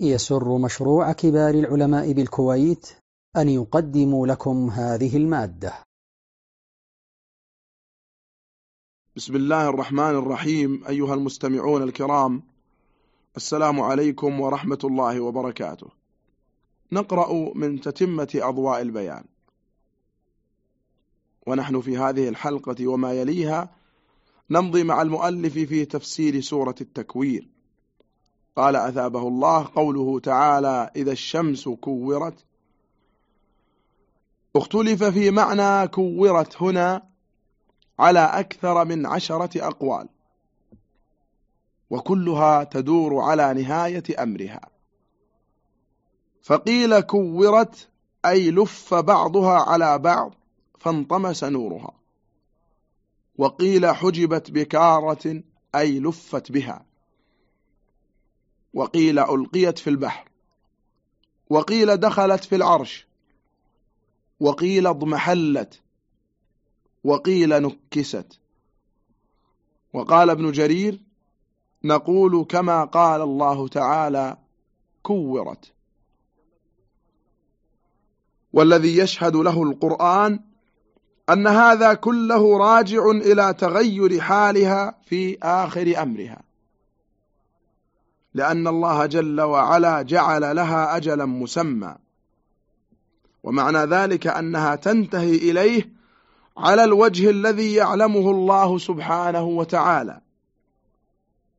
يسر مشروع كبار العلماء بالكويت أن يقدم لكم هذه المادة. بسم الله الرحمن الرحيم أيها المستمعون الكرام السلام عليكم ورحمة الله وبركاته. نقرأ من تتمة أضواء البيان. ونحن في هذه الحلقة وما يليها نمضي مع المؤلف في تفسير سورة التكوير. قال أثابه الله قوله تعالى إذا الشمس كورت. اختلف في معنى كورت هنا على أكثر من عشرة أقوال. وكلها تدور على نهاية أمرها. فقيل كورت أي لف بعضها على بعض فانطمس نورها. وقيل حجبت بكارة أي لفت بها. وقيل ألقيت في البحر وقيل دخلت في العرش وقيل اضمحلت وقيل نكست. وقال ابن جرير نقول كما قال الله تعالى كورت. والذي يشهد له القرآن أن هذا كله راجع إلى تغير حالها في آخر أمرها. لأن الله جل وعلا جعل لها أجلا مسمى. ومعنى ذلك أنها تنتهي إليه على الوجه الذي يعلمه الله سبحانه وتعالى.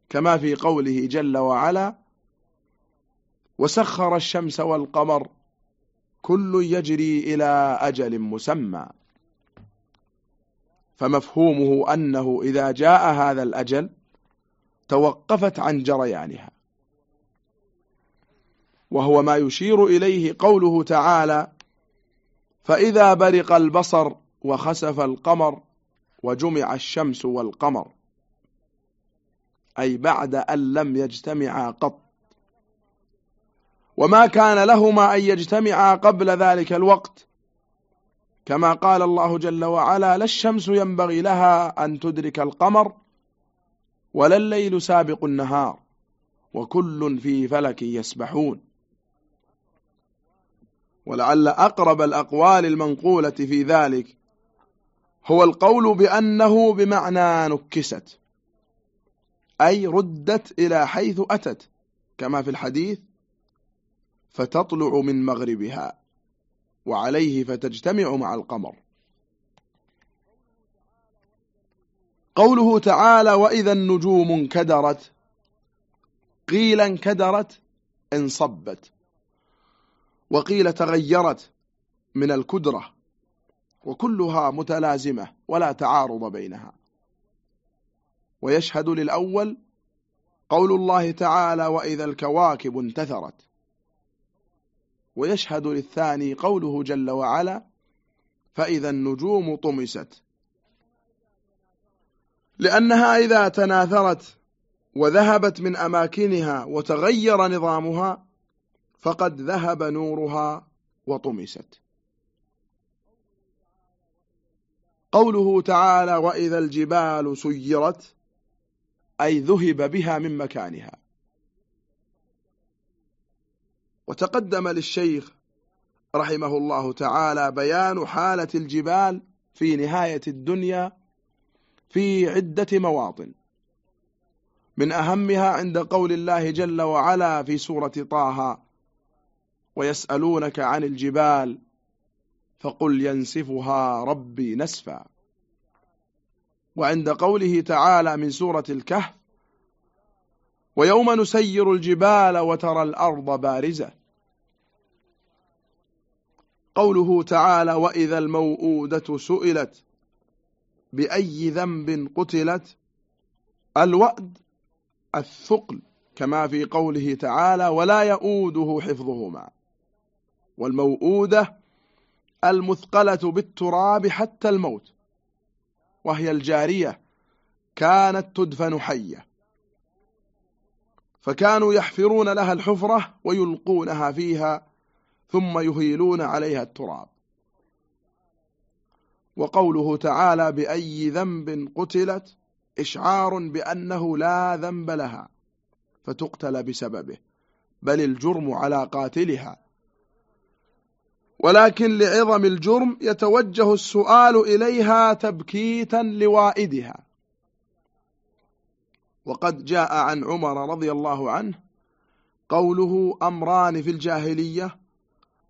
كما في قوله جل وعلا وسخر الشمس والقمر كل يجري إلى أجل مسمى. فمفهومه أنه إذا جاء هذا الأجل توقفت عن جريانها. وهو ما يشير إليه قوله تعالى فإذا برق البصر وخسف القمر وجمع الشمس والقمر أي بعد أن لم يجتمعا قط. وما كان لهما أن يجتمعا قبل ذلك الوقت كما قال الله جل وعلا لا الشمس ينبغي لها أن تدرك القمر ولا الليل سابق النهار وكل في فلك يسبحون. ولعل أقرب الأقوال المنقولة في ذلك هو القول بأنه بمعنى نكست أي ردت إلى حيث أتت كما في الحديث فتطلع من مغربها وعليه فتجتمع مع القمر. قوله تعالى وإذا النجوم انكدرت قيل انكدرت انصبت. وقيل تغيرت من الكدرة وكلها متلازمة ولا تعارض بينها. ويشهد للأول قول الله تعالى وإذا الكواكب انتثرت. ويشهد للثاني قوله جل وعلا فإذا النجوم طمست. لأنها إذا تناثرت وذهبت من أماكنها وتغير نظامها فقد ذهب نورها وطمست. قوله تعالى وإذا الجبال سيرت أي ذهب بها من مكانها. وتقدم للشيخ رحمه الله تعالى بيان حالة الجبال في نهاية الدنيا في عدة مواطن. من أهمها عند قول الله جل وعلا في سورة طه ويسألونك عن الجبال فقل ينسفها ربي نسفا. وعند قوله تعالى من سورة الكهف ويوم نسير الجبال وترى الأرض بارزة. قوله تعالى وإذا الموءودة سئلت بأي ذنب قتلت الوأد الثقل كما في قوله تعالى ولا يؤوده حفظهما. والموؤودة المثقلة بالتراب حتى الموت وهي الجارية كانت تدفن حية. فكانوا يحفرون لها الحفرة ويلقونها فيها ثم يهيلون عليها التراب. وقوله تعالى بأي ذنب قتلت إشعار بأنه لا ذنب لها فتقتل بسببه بل الجرم على قاتلها. ولكن لعظم الجرم يتوجه السؤال إليها تبكيتا لوائدها. وقد جاء عن عمر رضي الله عنه قوله أمران في الجاهلية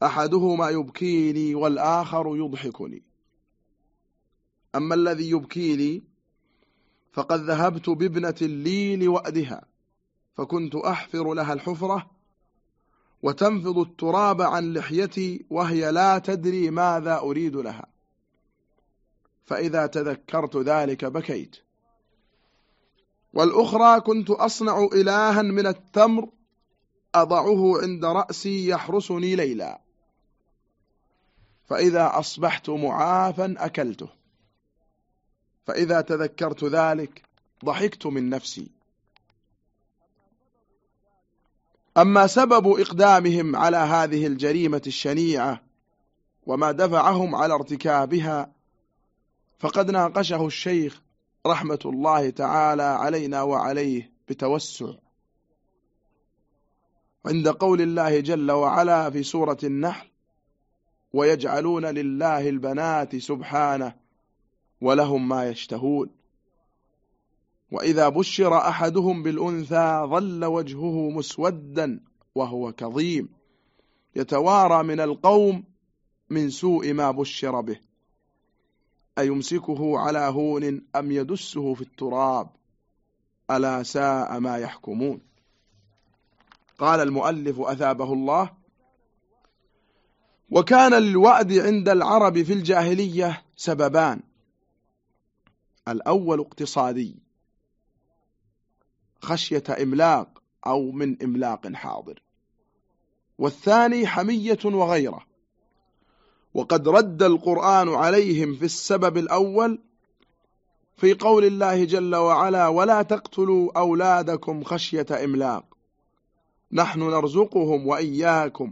أحدهما يبكيني والآخر يضحكني. أما الذي يبكيني فقد ذهبت بابنة لي لوأدها فكنت أحفر لها الحفرة وتنفض التراب عن لحيتي وهي لا تدري ماذا أريد لها. فإذا تذكرت ذلك بكيت. والأخرى كنت أصنع إلها من التمر أضعه عند رأسي يحرسني ليلا. فإذا أصبحت معافا أكلته. فإذا تذكرت ذلك ضحكت من نفسي. أما سبب إقدامهم على هذه الجريمة الشنيعة وما دفعهم على ارتكابها فقد ناقشه الشيخ رحمة الله تعالى علينا وعليه بتوسع. عند قول الله جل وعلا في سورة النحل ويجعلون لله البنات سبحانه ولهم ما يشتهون وإذا بشر أحدهم بالأنثى ظل وجهه مسودا وهو كظيم. يتوارى من القوم من سوء ما بشر به. أيمسكه على هون أم يدسه في التراب؟ ألا ساء ما يحكمون. قال المؤلف أثابه الله وكان للوأد عند العرب في الجاهلية سببان. الأول اقتصادي. خشية إملاق أو من إملاق حاضر. والثاني حمية وغيرة. وقد رد القرآن عليهم في السبب الأول في قول الله جل وعلا ولا تقتلوا أولادكم خشية إملاق. نحن نرزقهم وإياكم.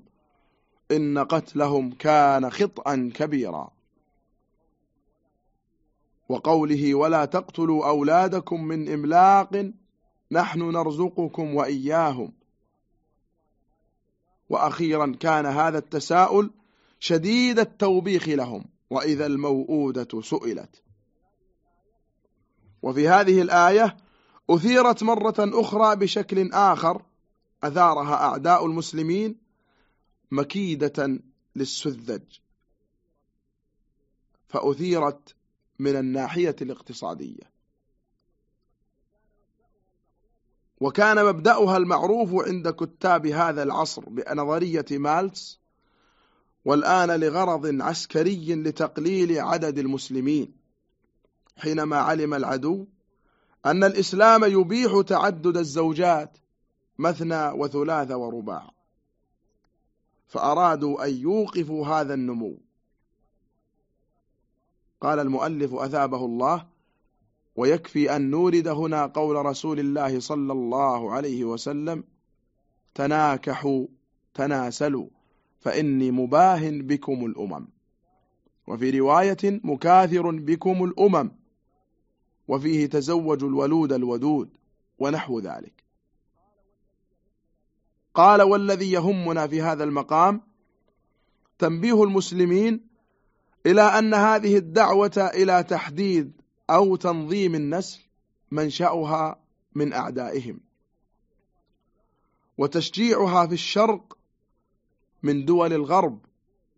إن قتلهم كان خطأ كبيرا. وقوله ولا تقتلوا أولادكم من إملاق. نحن نرزقكم وإياهم. وأخيرا كان هذا التساؤل شديد التوبيخ لهم وإذا الموؤودة سئلت. وفي هذه الآية أثيرت مرة أخرى بشكل آخر أثارها أعداء المسلمين مكيدة للسذج. فأثيرت من الناحية الاقتصادية. وكان مبدأها المعروف عند كتاب هذا العصر بنظرية مالتس والآن لغرض عسكري لتقليل عدد المسلمين حينما علم العدو أن الإسلام يبيح تعدد الزوجات مثنى وثلاث ورباع. فأرادوا أن يوقفوا هذا النمو. قال المؤلف أثابه الله ويكفي أن نورد هنا قول رسول الله صلى الله عليه وسلم تناكحوا تناسلوا فإني مباه بكم الأمم. وفي رواية مكاثر بكم الأمم. وفيه تزوج الولود الودود ونحو ذلك. قال والذي يهمنا في هذا المقام تنبيه المسلمين إلى أن هذه الدعوة إلى تحديد أو تنظيم النسل منشأها من أعدائهم. وتشجيعها في الشرق من دول الغرب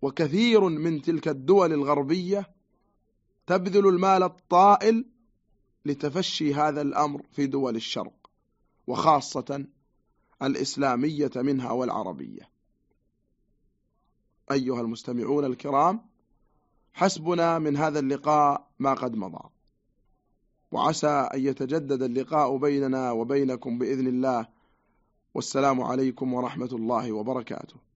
وكثير من تلك الدول الغربية تبذل المال الطائل لتفشي هذا الأمر في دول الشرق وخاصة الإسلامية منها والعربية. أيها المستمعون الكرام حسبنا من هذا اللقاء ما قد مضى. وعسى أن يتجدد اللقاء بيننا وبينكم بإذن الله. والسلام عليكم ورحمة الله وبركاته.